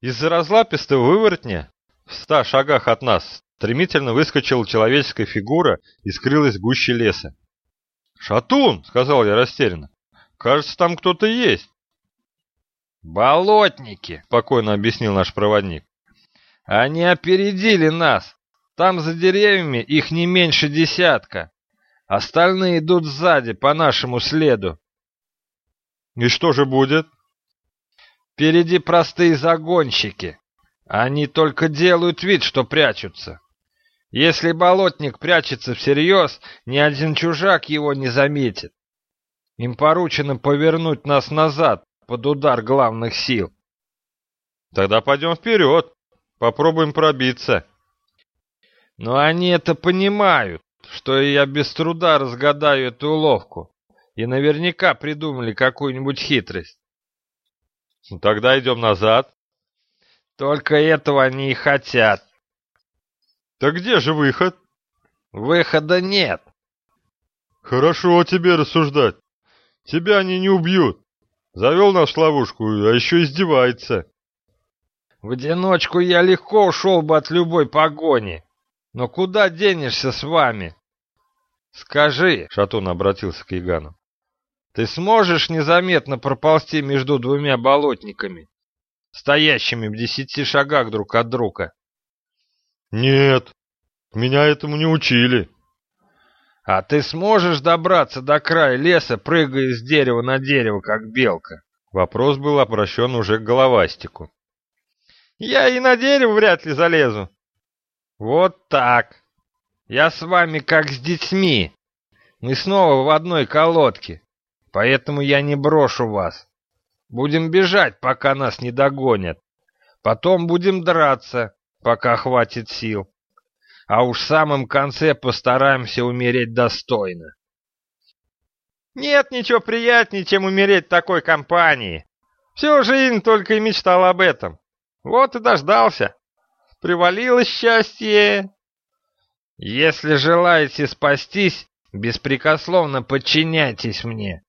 Из-за разлапистого выворотня в ста шагах от нас стремительно выскочила человеческая фигура и скрылась в гуще леса. «Шатун!» — сказал я растерянно. «Кажется, там кто-то есть». «Болотники!» — спокойно объяснил наш проводник. «Они опередили нас. Там за деревьями их не меньше десятка. Остальные идут сзади, по нашему следу». «И что же будет?» «Впереди простые загонщики. Они только делают вид, что прячутся. Если болотник прячется всерьез, ни один чужак его не заметит. Им поручено повернуть нас назад, под удар главных сил. Тогда пойдем вперед, попробуем пробиться. Но они это понимают, что я без труда разгадаю эту уловку, и наверняка придумали какую-нибудь хитрость. Ну, тогда идем назад. Только этого они и хотят. Так где же выход? Выхода нет. Хорошо тебе рассуждать. Тебя они не убьют. Завел нас в ловушку, а еще издевается. В одиночку я легко ушел бы от любой погони. Но куда денешься с вами? Скажи, Шатун обратился к Игану, ты сможешь незаметно проползти между двумя болотниками, стоящими в десяти шагах друг от друга? Нет, меня этому не учили. А ты сможешь добраться до края леса, прыгая с дерева на дерево, как белка? Вопрос был обращен уже к головастику. Я и на дерево вряд ли залезу. Вот так. Я с вами как с детьми. Мы снова в одной колодке. Поэтому я не брошу вас. Будем бежать, пока нас не догонят. Потом будем драться, пока хватит сил а уж в самом конце постараемся умереть достойно. Нет ничего приятнее, чем умереть в такой компании. Всю жизнь только и мечтал об этом. Вот и дождался. Привалило счастье. Если желаете спастись, беспрекословно подчиняйтесь мне.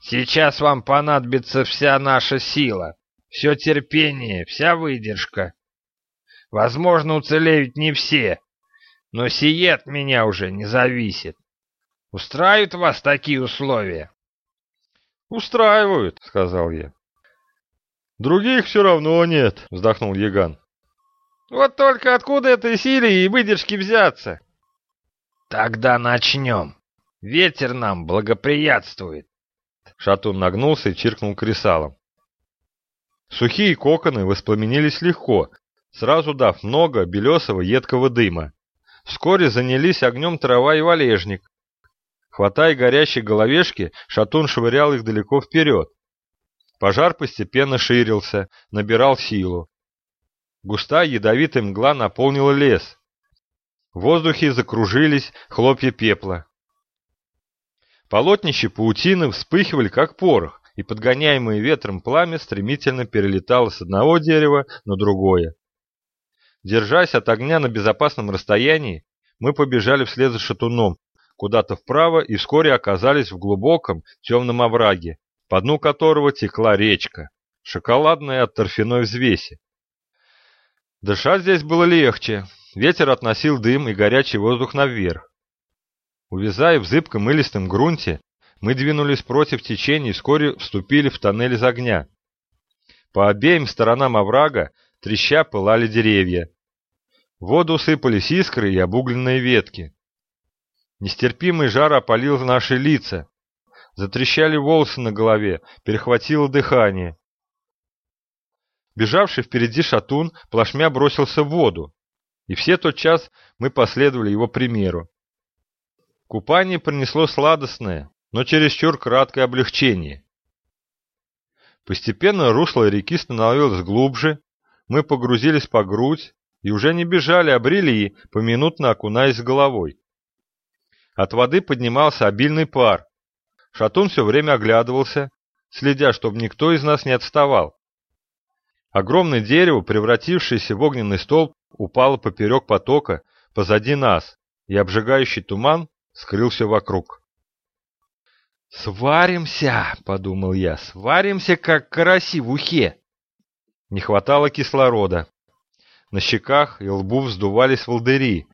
Сейчас вам понадобится вся наша сила, все терпение, вся выдержка. Возможно, уцелеют не все, но сие от меня уже не зависит. Устраивают вас такие условия? Устраивают, сказал я. Других все равно нет, вздохнул Яган. Вот только откуда этой силе и выдержки взяться? Тогда начнем. Ветер нам благоприятствует. Шатун нагнулся и чиркнул кресалом. Сухие коконы воспламенились легко, сразу дав много белесого едкого дыма. Вскоре занялись огнем трава и валежник. Хватая горящие головешки, шатун швырял их далеко вперед. Пожар постепенно ширился, набирал силу. Густая ядовитая мгла наполнила лес. В воздухе закружились хлопья пепла. Полотнища паутины вспыхивали, как порох, и подгоняемое ветром пламя стремительно перелетало с одного дерева на другое. Держась от огня на безопасном расстоянии, мы побежали вслед за шатуном, куда-то вправо и вскоре оказались в глубоком темном овраге, по дну которого текла речка, шоколадная от торфяной взвеси. Дышать здесь было легче, ветер относил дым и горячий воздух наверх. Увязая в зыбком мылистом грунте, мы двинулись против течения и вскоре вступили в тоннель из огня. По обеим сторонам оврага треща пылали деревья, в воду сыпались искры и обугленные ветки. Нестерпимый жар опалил наши лица. Затрещали волосы на голове, перехватило дыхание. Бежавший впереди шатун плашмя бросился в воду, и все тот час мы последовали его примеру. Купание принесло сладостное, но чересчур краткое облегчение. Постепенно русло реки становилось глубже, мы погрузились по грудь, и уже не бежали, а брели, поминутно окунаясь головой. От воды поднимался обильный пар. Шатун все время оглядывался, следя, чтобы никто из нас не отставал. Огромное дерево, превратившееся в огненный столб, упало поперек потока позади нас, и обжигающий туман скрылся вокруг. «Сваримся!» — подумал я. «Сваримся, как караси в ухе!» Не хватало кислорода. На щеках и лбу вздувались волдыри.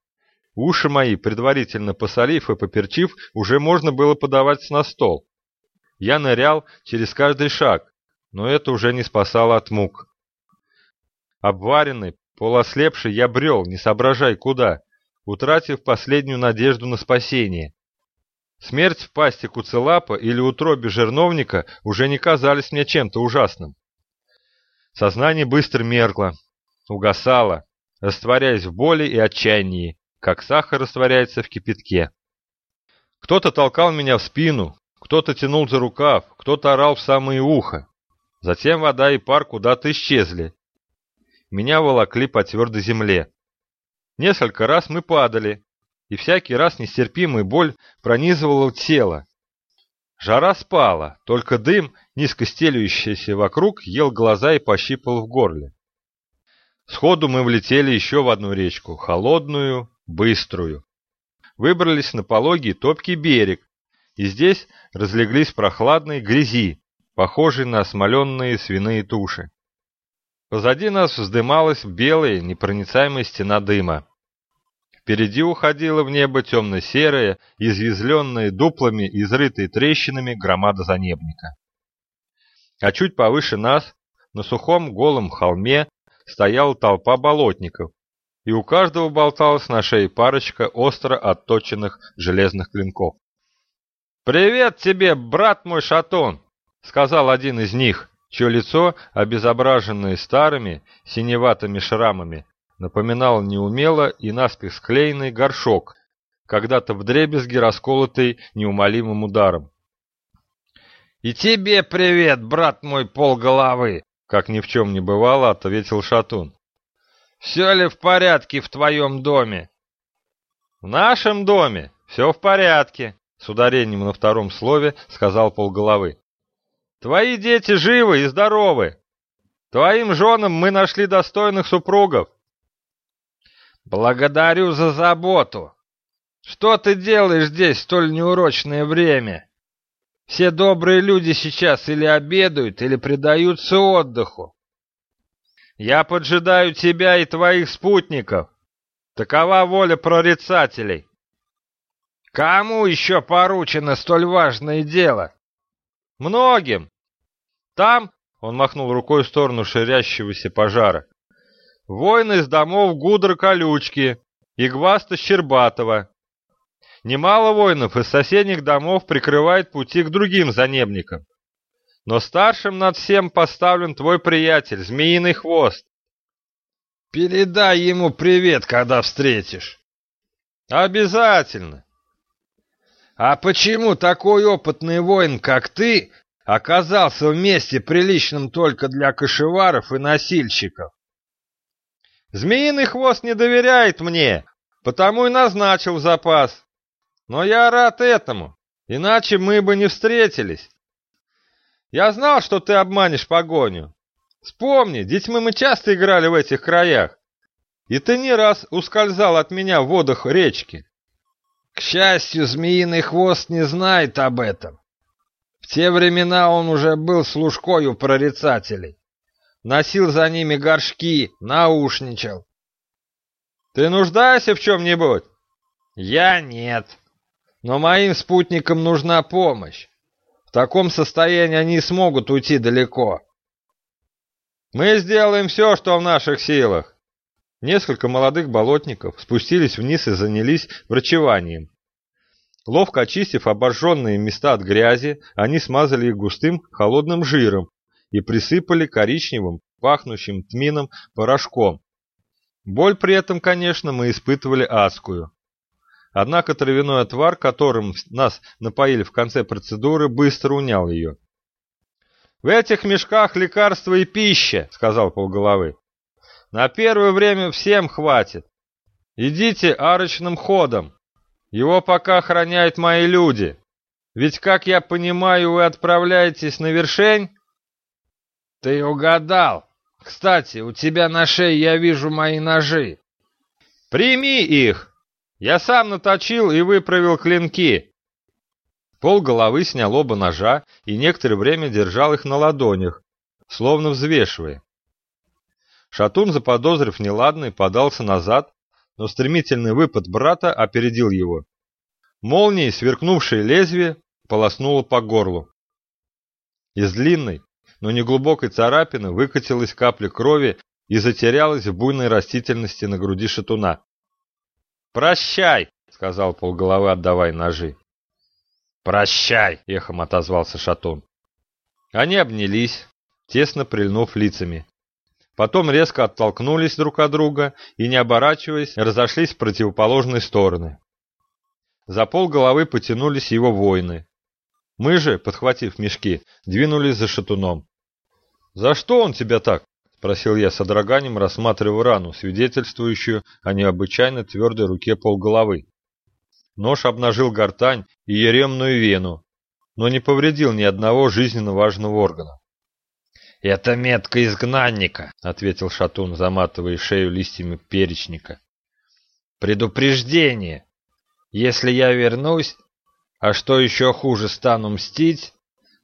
Уши мои, предварительно посолив и поперчив, уже можно было подавать на стол. Я нырял через каждый шаг, но это уже не спасало от мук. Обваренный, полуослепший, я брел, не соображай куда, утратив последнюю надежду на спасение. Смерть в пасти куцелапа или утробе жерновника уже не казались мне чем-то ужасным. Сознание быстро меркло, угасало, растворяясь в боли и отчаянии, как сахар растворяется в кипятке. Кто-то толкал меня в спину, кто-то тянул за рукав, кто-то орал в самое ухо. Затем вода и пар куда-то исчезли. Меня волокли по твердой земле. Несколько раз мы падали, и всякий раз нестерпимая боль пронизывала тело. Жара спала, только дым, низко стелющийся вокруг, ел глаза и пощипал в горле. Сходу мы влетели еще в одну речку, холодную, быструю. Выбрались на пологий топкий берег, и здесь разлеглись в прохладной грязи, похожей на осмоленные свиные туши. Позади нас вздымалась белая, непроницаемая стена дыма. Впереди уходила в небо темно-серая, извезленная дуплами, изрытая трещинами громада занебника. А чуть повыше нас, на сухом голом холме, стояла толпа болотников, и у каждого болталась на шее парочка остро отточенных железных клинков. «Привет тебе, брат мой шатун!» — сказал один из них, чье лицо, обезображенное старыми синеватыми шрамами, напоминало неумело и наспех склеенный горшок, когда-то вдребезги расколотый неумолимым ударом. «И тебе привет, брат мой полголовы!» — как ни в чем не бывало, ответил Шатун. «Все ли в порядке в твоем доме?» «В нашем доме все в порядке», с ударением на втором слове сказал полголовы. «Твои дети живы и здоровы. Твоим женам мы нашли достойных супругов». «Благодарю за заботу. Что ты делаешь здесь в столь неурочное время? Все добрые люди сейчас или обедают, или предаются отдыху. Я поджидаю тебя и твоих спутников. Такова воля прорицателей». Кому еще поручено столь важное дело? Многим. Там, он махнул рукой в сторону ширящегося пожара, воины из домов Гудра-Колючки и Гваста-Щербатова. Немало воинов из соседних домов прикрывает пути к другим занебникам. Но старшим над всем поставлен твой приятель, Змеиный Хвост. Передай ему привет, когда встретишь. Обязательно. А почему такой опытный воин, как ты, оказался в месте приличном только для кошеваров и носильщиков? Змеиный хвост не доверяет мне, потому и назначил запас. Но я рад этому, иначе мы бы не встретились. Я знал, что ты обманешь погоню. Вспомни, детьми мы часто играли в этих краях, и ты не раз ускользал от меня в водах речки. К счастью, змеиный хвост не знает об этом. В те времена он уже был служкой у прорицателей. Носил за ними горшки, наушничал. Ты нуждаешься в чем-нибудь? Я нет. Но моим спутникам нужна помощь. В таком состоянии они смогут уйти далеко. Мы сделаем все, что в наших силах. Несколько молодых болотников спустились вниз и занялись врачеванием. Ловко очистив обожженные места от грязи, они смазали их густым холодным жиром и присыпали коричневым, пахнущим тмином порошком. Боль при этом, конечно, мы испытывали адскую. Однако травяной отвар, которым нас напоили в конце процедуры, быстро унял ее. «В этих мешках лекарства и пища», — сказал полголовы. На первое время всем хватит. Идите арочным ходом. Его пока охраняют мои люди. Ведь, как я понимаю, вы отправляетесь на вершень? Ты угадал. Кстати, у тебя на шее я вижу мои ножи. Прими их. Я сам наточил и выправил клинки. Пол головы снял оба ножа и некоторое время держал их на ладонях, словно взвешивая. Шатун, заподозрив неладный, подался назад, но стремительный выпад брата опередил его. Молнией, сверкнувшее лезвие, полоснуло по горлу. Из длинной, но не глубокой царапины выкатилась капля крови и затерялась в буйной растительности на груди шатуна. «Прощай!» — сказал полголовы, отдавая ножи. «Прощай!» — эхом отозвался шатун. Они обнялись, тесно прильнув лицами. Потом резко оттолкнулись друг от друга и, не оборачиваясь, разошлись в противоположные стороны. За полголовы потянулись его воины. Мы же, подхватив мешки, двинулись за шатуном. «За что он тебя так?» — спросил я с одраганием, рассматривая рану, свидетельствующую о необычайно твердой руке полголовы. Нож обнажил гортань и еремную вену, но не повредил ни одного жизненно важного органа. «Это метка изгнанника», — ответил Шатун, заматывая шею листьями перечника. «Предупреждение! Если я вернусь, а что еще хуже, стану мстить,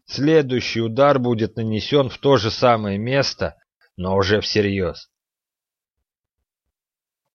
следующий удар будет нанесен в то же самое место, но уже всерьез.